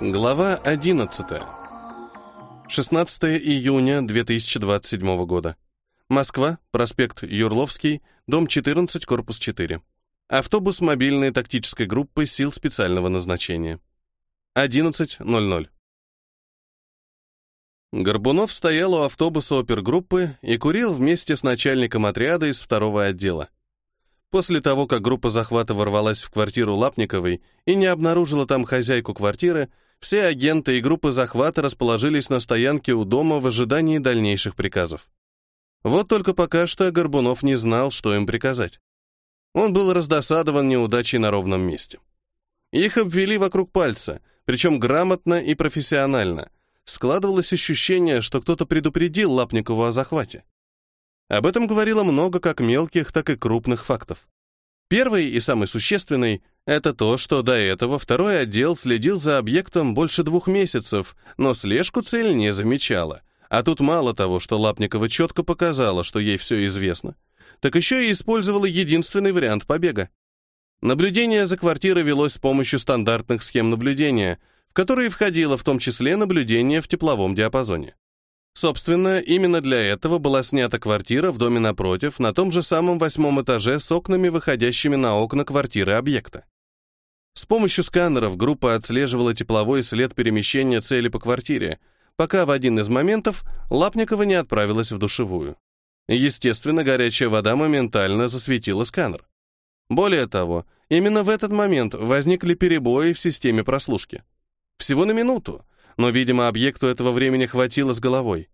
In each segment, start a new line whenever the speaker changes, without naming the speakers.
Глава 11. 16 июня 2027 года. Москва, проспект Юрловский, дом 14, корпус 4. Автобус мобильной тактической группы сил специального назначения. 11.00. Горбунов стоял у автобуса опергруппы и курил вместе с начальником отряда из второго отдела. После того, как группа захвата ворвалась в квартиру Лапниковой и не обнаружила там хозяйку квартиры, все агенты и группы захвата расположились на стоянке у дома в ожидании дальнейших приказов. Вот только пока что Горбунов не знал, что им приказать. Он был раздосадован неудачей на ровном месте. Их обвели вокруг пальца, причем грамотно и профессионально. Складывалось ощущение, что кто-то предупредил Лапникову о захвате. Об этом говорило много как мелких, так и крупных фактов. Первый и самый существенный это то, что до этого второй отдел следил за объектом больше двух месяцев, но слежку цель не замечала. А тут мало того, что Лапникова четко показала, что ей все известно, так еще и использовала единственный вариант побега. Наблюдение за квартирой велось с помощью стандартных схем наблюдения, в которые входило в том числе наблюдение в тепловом диапазоне. Собственно, именно для этого была снята квартира в доме напротив, на том же самом восьмом этаже с окнами, выходящими на окна квартиры объекта. С помощью сканеров группа отслеживала тепловой след перемещения цели по квартире, пока в один из моментов Лапникова не отправилась в душевую. Естественно, горячая вода моментально засветила сканер. Более того, именно в этот момент возникли перебои в системе прослушки. Всего на минуту, но, видимо, объекту этого времени хватило с головой.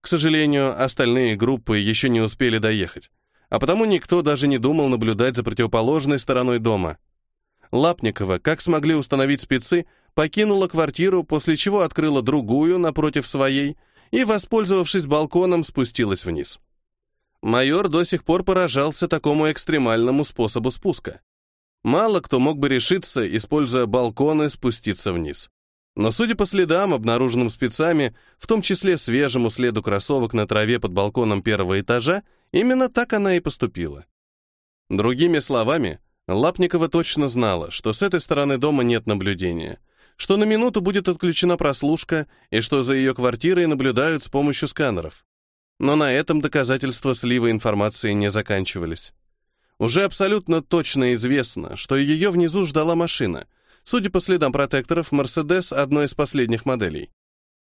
К сожалению, остальные группы еще не успели доехать, а потому никто даже не думал наблюдать за противоположной стороной дома — Лапникова, как смогли установить спецы, покинула квартиру, после чего открыла другую напротив своей и, воспользовавшись балконом, спустилась вниз. Майор до сих пор поражался такому экстремальному способу спуска. Мало кто мог бы решиться, используя балконы, спуститься вниз. Но судя по следам, обнаруженным спецами, в том числе свежему следу кроссовок на траве под балконом первого этажа, именно так она и поступила. Другими словами, Лапникова точно знала, что с этой стороны дома нет наблюдения, что на минуту будет отключена прослушка и что за ее квартирой наблюдают с помощью сканеров. Но на этом доказательства слива информации не заканчивались. Уже абсолютно точно известно, что ее внизу ждала машина, судя по следам протекторов, Мерседес одной из последних моделей.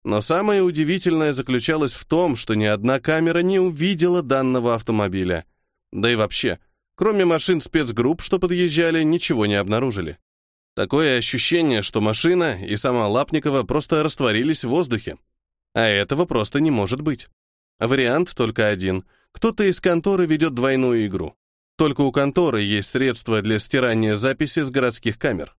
Но самое удивительное заключалось в том, что ни одна камера не увидела данного автомобиля. Да и вообще – Кроме машин спецгрупп, что подъезжали, ничего не обнаружили. Такое ощущение, что машина и сама Лапникова просто растворились в воздухе. А этого просто не может быть. Вариант только один. Кто-то из конторы ведет двойную игру. Только у конторы есть средства для стирания записи с городских камер.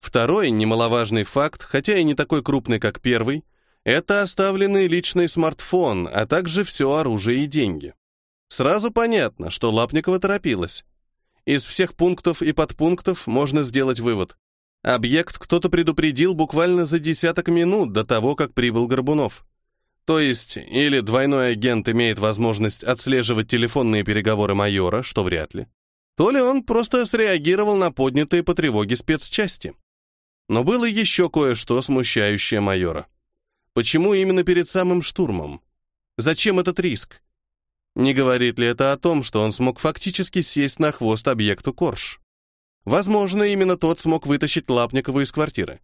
Второй немаловажный факт, хотя и не такой крупный, как первый, это оставленный личный смартфон, а также все оружие и деньги. Сразу понятно, что Лапникова торопилась. Из всех пунктов и подпунктов можно сделать вывод. Объект кто-то предупредил буквально за десяток минут до того, как прибыл Горбунов. То есть, или двойной агент имеет возможность отслеживать телефонные переговоры майора, что вряд ли, то ли он просто среагировал на поднятые по тревоге спецчасти. Но было еще кое-что смущающее майора. Почему именно перед самым штурмом? Зачем этот риск? Не говорит ли это о том, что он смог фактически сесть на хвост объекту Корж? Возможно, именно тот смог вытащить Лапникову из квартиры.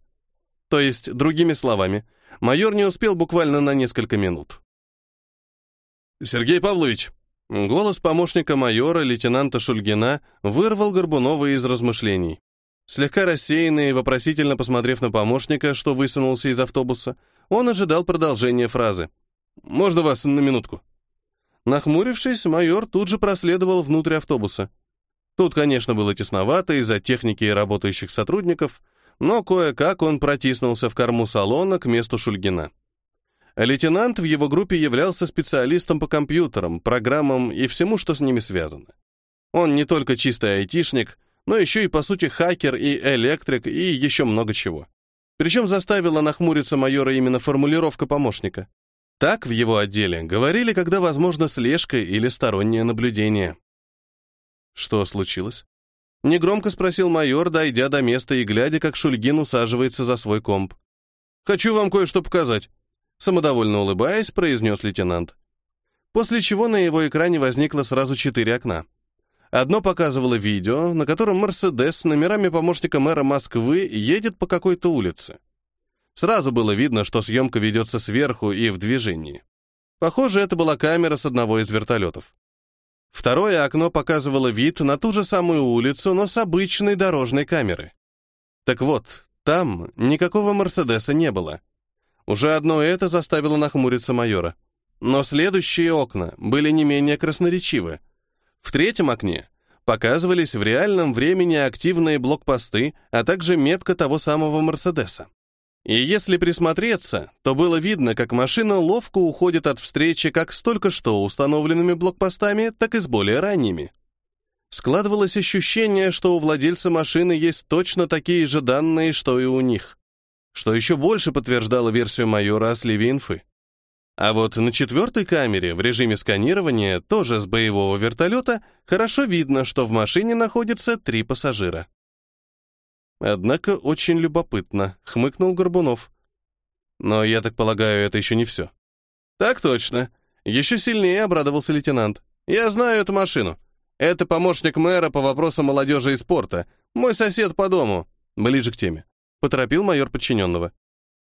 То есть, другими словами, майор не успел буквально на несколько минут. «Сергей Павлович!» Голос помощника майора, лейтенанта Шульгина, вырвал Горбунова из размышлений. Слегка рассеянный и вопросительно посмотрев на помощника, что высунулся из автобуса, он ожидал продолжения фразы. «Можно вас на минутку?» Нахмурившись, майор тут же проследовал внутрь автобуса. Тут, конечно, было тесновато из-за техники и работающих сотрудников, но кое-как он протиснулся в корму салона к месту Шульгина. Лейтенант в его группе являлся специалистом по компьютерам, программам и всему, что с ними связано. Он не только чистый айтишник, но еще и, по сути, хакер и электрик и еще много чего. Причем заставила нахмуриться майора именно формулировка помощника. Так в его отделе говорили, когда возможно слежка или стороннее наблюдение. Что случилось? Негромко спросил майор, дойдя до места и глядя, как Шульгин усаживается за свой комп. «Хочу вам кое-что показать», — самодовольно улыбаясь, произнес лейтенант. После чего на его экране возникло сразу четыре окна. Одно показывало видео, на котором «Мерседес» с номерами помощника мэра Москвы едет по какой-то улице. Сразу было видно, что съемка ведется сверху и в движении. Похоже, это была камера с одного из вертолетов. Второе окно показывало вид на ту же самую улицу, но с обычной дорожной камеры. Так вот, там никакого «Мерседеса» не было. Уже одно это заставило нахмуриться майора. Но следующие окна были не менее красноречивы. В третьем окне показывались в реальном времени активные блокпосты, а также метка того самого «Мерседеса». И если присмотреться, то было видно, как машина ловко уходит от встречи как с только что установленными блокпостами, так и с более ранними. Складывалось ощущение, что у владельца машины есть точно такие же данные, что и у них. Что еще больше подтверждало версию майора о сливе инфы. А вот на четвертой камере в режиме сканирования, тоже с боевого вертолета, хорошо видно, что в машине находится три пассажира. Однако очень любопытно, хмыкнул Горбунов. Но я так полагаю, это еще не все. Так точно. Еще сильнее обрадовался лейтенант. Я знаю эту машину. Это помощник мэра по вопросам молодежи и спорта. Мой сосед по дому. Ближе к теме. Поторопил майор подчиненного.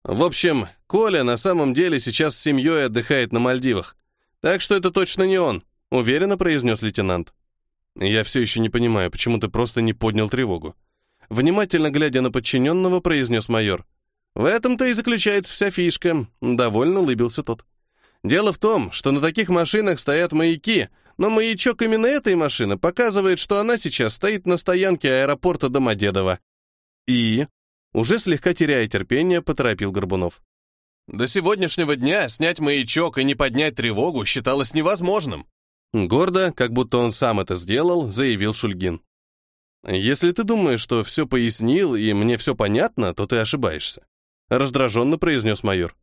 В общем, Коля на самом деле сейчас с семьей отдыхает на Мальдивах. Так что это точно не он, уверенно произнес лейтенант. Я все еще не понимаю, почему ты просто не поднял тревогу. Внимательно глядя на подчиненного, произнес майор. «В этом-то и заключается вся фишка», — довольно улыбился тот. «Дело в том, что на таких машинах стоят маяки, но маячок именно этой машины показывает, что она сейчас стоит на стоянке аэропорта Домодедово». «И?» Уже слегка теряя терпение, поторопил Горбунов. До сегодняшнего дня снять маячок и не поднять тревогу считалось невозможным. Гордо, как будто он сам это сделал, заявил Шульгин. «Если ты думаешь, что все пояснил и мне все понятно, то ты ошибаешься», — раздраженно произнес майор.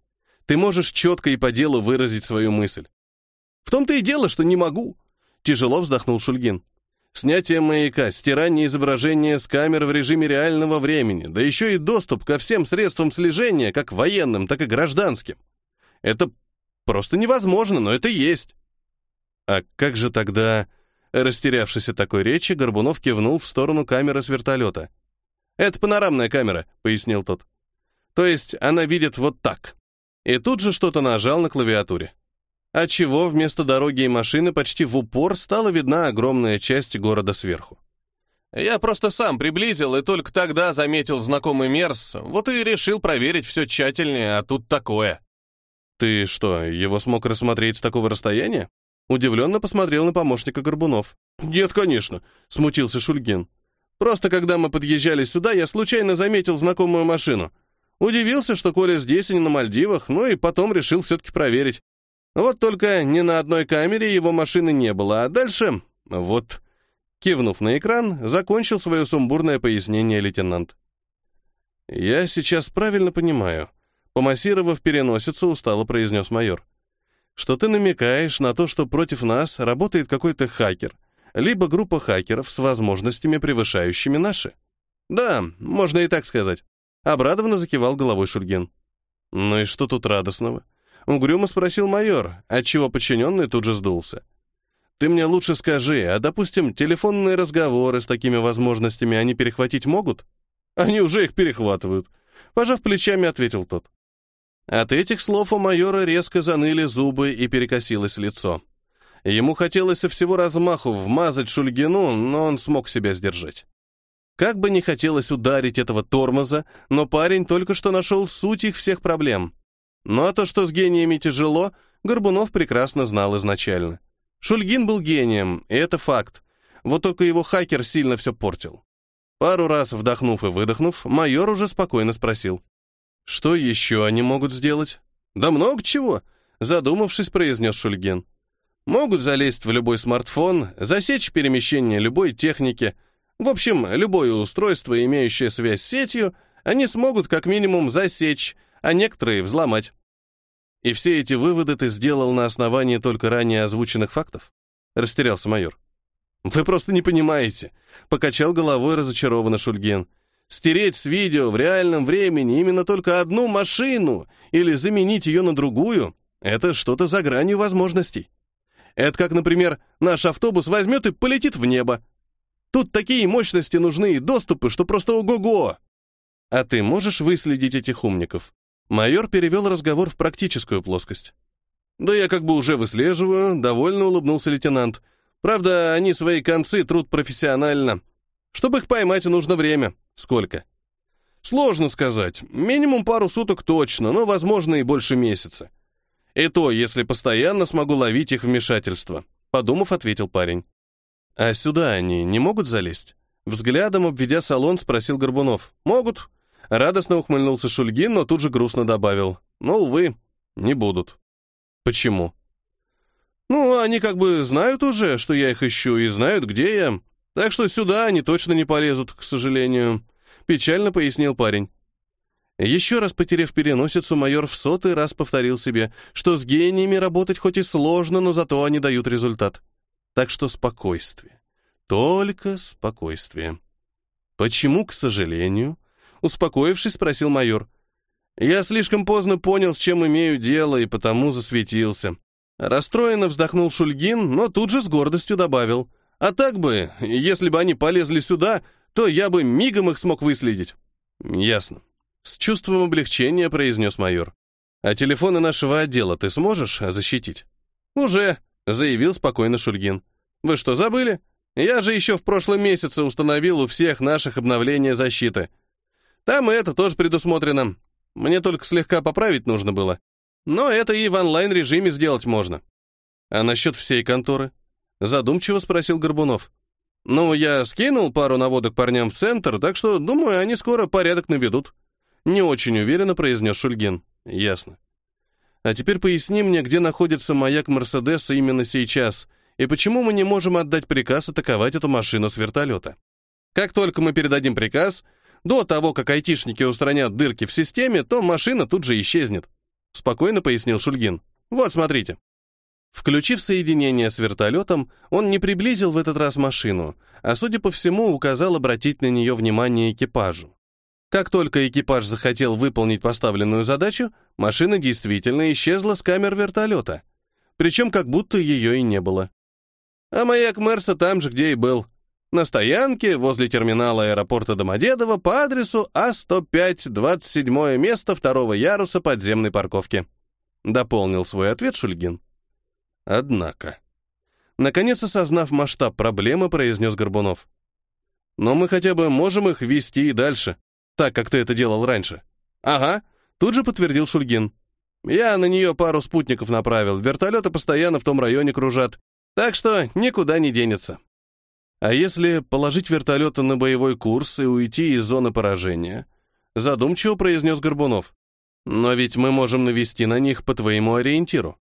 «Ты можешь четко и по делу выразить свою мысль». «В том-то и дело, что не могу», — тяжело вздохнул Шульгин. «Снятие маяка, стирание изображения с камер в режиме реального времени, да еще и доступ ко всем средствам слежения, как военным, так и гражданским. Это просто невозможно, но это есть». «А как же тогда...» Растерявшись от такой речи, Горбунов кивнул в сторону камеры с вертолета. «Это панорамная камера», — пояснил тот. «То есть она видит вот так». И тут же что-то нажал на клавиатуре. Отчего вместо дороги и машины почти в упор стала видна огромная часть города сверху. Я просто сам приблизил и только тогда заметил знакомый Мерс, вот и решил проверить все тщательнее, а тут такое. Ты что, его смог рассмотреть с такого расстояния? Удивленно посмотрел на помощника Горбунов. «Нет, конечно», — смутился Шульгин. «Просто когда мы подъезжали сюда, я случайно заметил знакомую машину. Удивился, что Коля здесь, а не на Мальдивах, ну и потом решил все-таки проверить. Вот только ни на одной камере его машины не было, а дальше... Вот...» Кивнув на экран, закончил свое сумбурное пояснение лейтенант. «Я сейчас правильно понимаю», — помассировав переносицу, устало произнес майор что ты намекаешь на то, что против нас работает какой-то хакер, либо группа хакеров с возможностями, превышающими наши. Да, можно и так сказать. Обрадованно закивал головой Шульгин. Ну и что тут радостного? Угрюмо спросил майор, отчего подчиненный тут же сдулся. Ты мне лучше скажи, а, допустим, телефонные разговоры с такими возможностями они перехватить могут? Они уже их перехватывают. Пожав плечами, ответил тот. От этих слов у майора резко заныли зубы и перекосилось лицо. Ему хотелось со всего размаху вмазать Шульгину, но он смог себя сдержать. Как бы не хотелось ударить этого тормоза, но парень только что нашел суть их всех проблем. Ну а то, что с гениями тяжело, Горбунов прекрасно знал изначально. Шульгин был гением, и это факт. Вот только его хакер сильно все портил. Пару раз вдохнув и выдохнув, майор уже спокойно спросил. Что еще они могут сделать? Да много чего, задумавшись, произнес Шульгин. Могут залезть в любой смартфон, засечь перемещение любой техники. В общем, любое устройство, имеющее связь с сетью, они смогут как минимум засечь, а некоторые взломать. И все эти выводы ты сделал на основании только ранее озвученных фактов? Растерялся майор. Вы просто не понимаете. Покачал головой разочарованно Шульгин. Стереть с видео в реальном времени именно только одну машину или заменить ее на другую — это что-то за гранью возможностей. Это как, например, наш автобус возьмет и полетит в небо. Тут такие мощности нужны и доступы, что просто ого-го. А ты можешь выследить этих умников? Майор перевел разговор в практическую плоскость. Да я как бы уже выслеживаю, довольно улыбнулся лейтенант. Правда, они свои концы трут профессионально. Чтобы их поймать, нужно время. Сколько? Сложно сказать. Минимум пару суток точно, но, возможно, и больше месяца. И то, если постоянно смогу ловить их вмешательство. Подумав, ответил парень. А сюда они не могут залезть? Взглядом, обведя салон, спросил Горбунов. Могут. Радостно ухмыльнулся Шульгин, но тут же грустно добавил. Ну, увы, не будут. Почему? Ну, они как бы знают уже, что я их ищу, и знают, где я. Так что сюда они точно не полезут, к сожалению. Печально пояснил парень. Еще раз потеряв переносицу, майор в сотый раз повторил себе, что с гениями работать хоть и сложно, но зато они дают результат. Так что спокойствие. Только спокойствие. Почему, к сожалению? Успокоившись, спросил майор. Я слишком поздно понял, с чем имею дело, и потому засветился. Расстроенно вздохнул Шульгин, но тут же с гордостью добавил. А так бы, если бы они полезли сюда, то я бы мигом их смог выследить. Ясно. С чувством облегчения произнес майор. А телефоны нашего отдела ты сможешь защитить? Уже, заявил спокойно Шульгин. Вы что, забыли? Я же еще в прошлом месяце установил у всех наших обновления защиты. Там и это тоже предусмотрено. Мне только слегка поправить нужно было. Но это и в онлайн-режиме сделать можно. А насчет всей конторы? Задумчиво спросил Горбунов. Ну, я скинул пару наводок парням в центр, так что, думаю, они скоро порядок наведут. Не очень уверенно произнес Шульгин. Ясно. А теперь поясни мне, где находится маяк Мерседеса именно сейчас, и почему мы не можем отдать приказ атаковать эту машину с вертолета. Как только мы передадим приказ, до того, как айтишники устранят дырки в системе, то машина тут же исчезнет. Спокойно пояснил Шульгин. Вот, смотрите. Включив соединение с вертолетом, он не приблизил в этот раз машину, а, судя по всему, указал обратить на нее внимание экипажу. Как только экипаж захотел выполнить поставленную задачу, машина действительно исчезла с камер вертолета. Причем как будто ее и не было. А маяк Мерса там же, где и был. На стоянке возле терминала аэропорта Домодедово по адресу А105, 27 место второго яруса подземной парковки. Дополнил свой ответ Шульгин. Однако. Наконец, осознав масштаб проблемы, произнес Горбунов. Но мы хотя бы можем их вести и дальше так, как ты это делал раньше». «Ага», — тут же подтвердил Шульгин. «Я на нее пару спутников направил, вертолеты постоянно в том районе кружат, так что никуда не денется». «А если положить вертолеты на боевой курс и уйти из зоны поражения?» Задумчиво произнес Горбунов. «Но ведь мы можем навести на них по твоему ориентиру.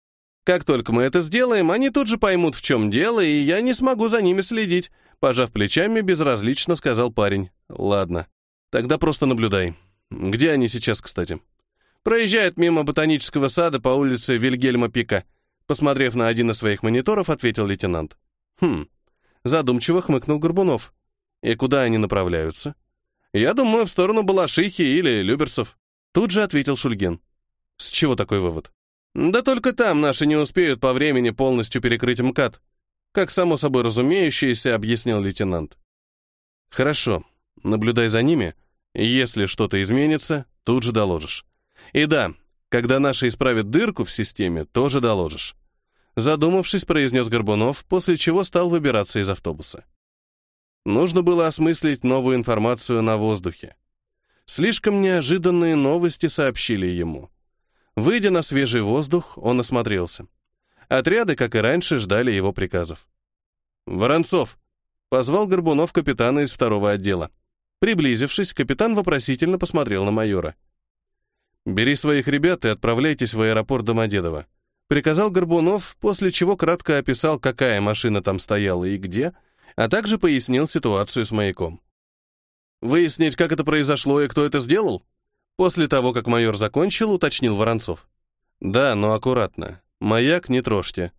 Как только мы это сделаем, они тут же поймут, в чем дело, и я не смогу за ними следить», пожав плечами, безразлично сказал парень. «Ладно. Тогда просто наблюдай. Где они сейчас, кстати? Проезжают мимо ботанического сада по улице Вильгельма Пика. Посмотрев на один из своих мониторов, ответил лейтенант. Хм. Задумчиво хмыкнул Горбунов. И куда они направляются? Я думаю, в сторону Балашихи или Люберцев. Тут же ответил Шульгин. С чего такой вывод? Да только там наши не успеют по времени полностью перекрыть МКАД. Как само собой разумеющееся, объяснил лейтенант. Хорошо, наблюдай за ними. Если что-то изменится, тут же доложишь. И да, когда наши исправят дырку в системе, тоже доложишь. Задумавшись, произнес Горбунов, после чего стал выбираться из автобуса. Нужно было осмыслить новую информацию на воздухе. Слишком неожиданные новости сообщили ему. Выйдя на свежий воздух, он осмотрелся. Отряды, как и раньше, ждали его приказов. «Воронцов!» — позвал Горбунов капитана из второго отдела. Приблизившись, капитан вопросительно посмотрел на майора. «Бери своих ребят и отправляйтесь в аэропорт Домодедово», приказал Горбунов, после чего кратко описал, какая машина там стояла и где, а также пояснил ситуацию с маяком. «Выяснить, как это произошло и кто это сделал?» После того, как майор закончил, уточнил Воронцов. «Да, но аккуратно. Маяк не трожьте.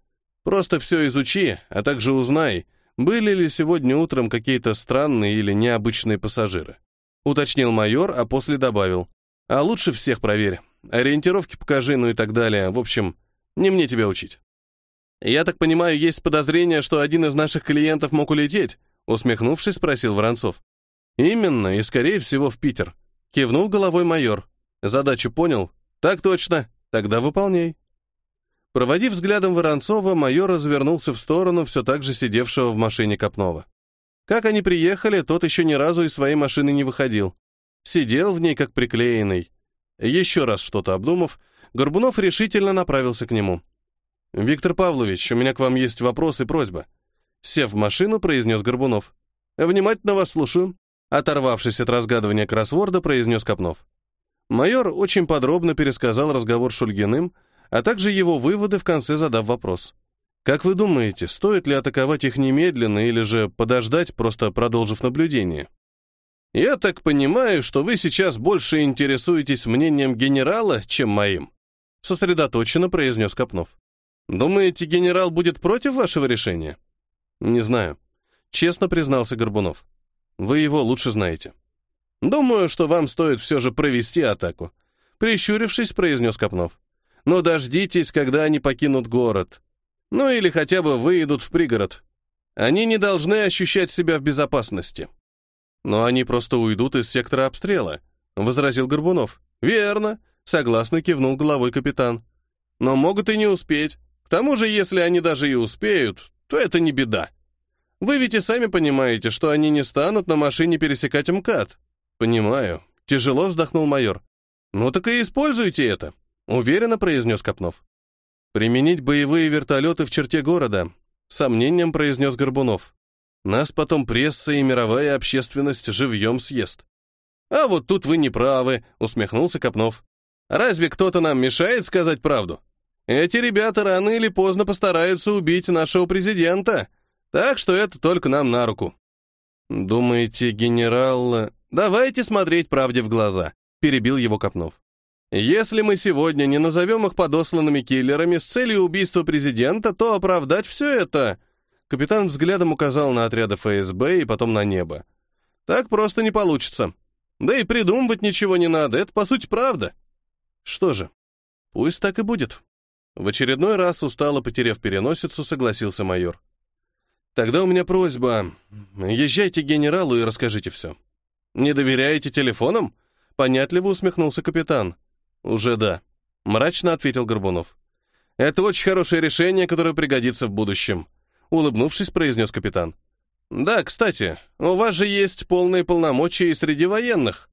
Просто все изучи, а также узнай, были ли сегодня утром какие-то странные или необычные пассажиры. Уточнил майор, а после добавил. А лучше всех проверь. Ориентировки покажи, ну и так далее. В общем, не мне тебя учить. Я так понимаю, есть подозрение, что один из наших клиентов мог улететь? Усмехнувшись, спросил Воронцов. Именно, и скорее всего в Питер. Кивнул головой майор. Задачу понял? Так точно. Тогда выполняй. Проводив взглядом Воронцова, майор развернулся в сторону все так же сидевшего в машине Копнова. Как они приехали, тот еще ни разу из своей машины не выходил. Сидел в ней как приклеенный. Еще раз что-то обдумав, Горбунов решительно направился к нему. «Виктор Павлович, у меня к вам есть вопрос и просьба». Сев в машину, произнес Горбунов. «Внимательно вас слушаю», оторвавшись от разгадывания кроссворда, произнес Копнов. Майор очень подробно пересказал разговор с Шульгиным, а также его выводы в конце задав вопрос. «Как вы думаете, стоит ли атаковать их немедленно или же подождать, просто продолжив наблюдение?» «Я так понимаю, что вы сейчас больше интересуетесь мнением генерала, чем моим», сосредоточенно произнес Копнов. «Думаете, генерал будет против вашего решения?» «Не знаю», — честно признался Горбунов. «Вы его лучше знаете». «Думаю, что вам стоит все же провести атаку», — прищурившись, произнес Копнов. Но дождитесь, когда они покинут город. Ну или хотя бы выйдут в пригород. Они не должны ощущать себя в безопасности. Но они просто уйдут из сектора обстрела, возразил Горбунов. Верно, согласно кивнул головой капитан. Но могут и не успеть. К тому же, если они даже и успеют, то это не беда. Вы ведь и сами понимаете, что они не станут на машине пересекать МКАД. Понимаю. Тяжело вздохнул майор. Ну так и используйте это. Уверенно произнес Копнов. Применить боевые вертолеты в черте города. Сомнением произнес Горбунов. Нас потом пресса и мировая общественность живьем съест. А вот тут вы не правы, усмехнулся Копнов. Разве кто-то нам мешает сказать правду? Эти ребята рано или поздно постараются убить нашего президента, так что это только нам на руку. Думаете, генерал... Давайте смотреть правде в глаза, перебил его Копнов. Если мы сегодня не назовем их подосланными киллерами с целью убийства президента, то оправдать все это...» Капитан взглядом указал на отряды ФСБ и потом на небо. «Так просто не получится. Да и придумывать ничего не надо, это по сути правда». «Что же, пусть так и будет». В очередной раз, устало потеряв переносицу, согласился майор. «Тогда у меня просьба. Езжайте к генералу и расскажите все». «Не доверяете телефонам?» Понятливо усмехнулся капитан. «Уже да», — мрачно ответил Горбунов. «Это очень хорошее решение, которое пригодится в будущем», — улыбнувшись, произнес капитан. «Да, кстати, у вас же есть полные полномочия и среди военных».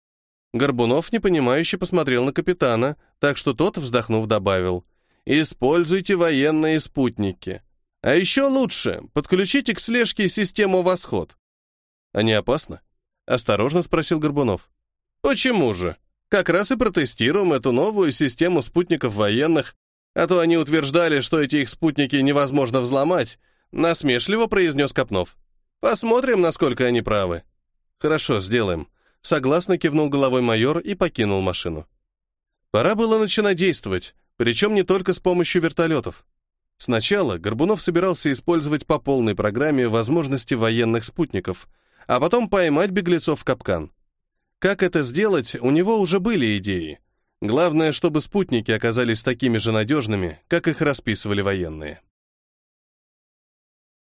Горбунов непонимающе посмотрел на капитана, так что тот, вздохнув, добавил. «Используйте военные спутники. А еще лучше, подключите к слежке систему «Восход». «А не опасно?» — осторожно спросил Горбунов. «Почему же?» Как раз и протестируем эту новую систему спутников военных, а то они утверждали, что эти их спутники невозможно взломать, насмешливо произнес Копнов. Посмотрим, насколько они правы. Хорошо, сделаем. Согласно кивнул головой майор и покинул машину. Пора было начинать действовать, причем не только с помощью вертолетов. Сначала Горбунов собирался использовать по полной программе возможности военных спутников, а потом поймать беглецов в капкан. Как это сделать, у него уже были идеи. Главное, чтобы спутники оказались такими же надежными, как их расписывали военные.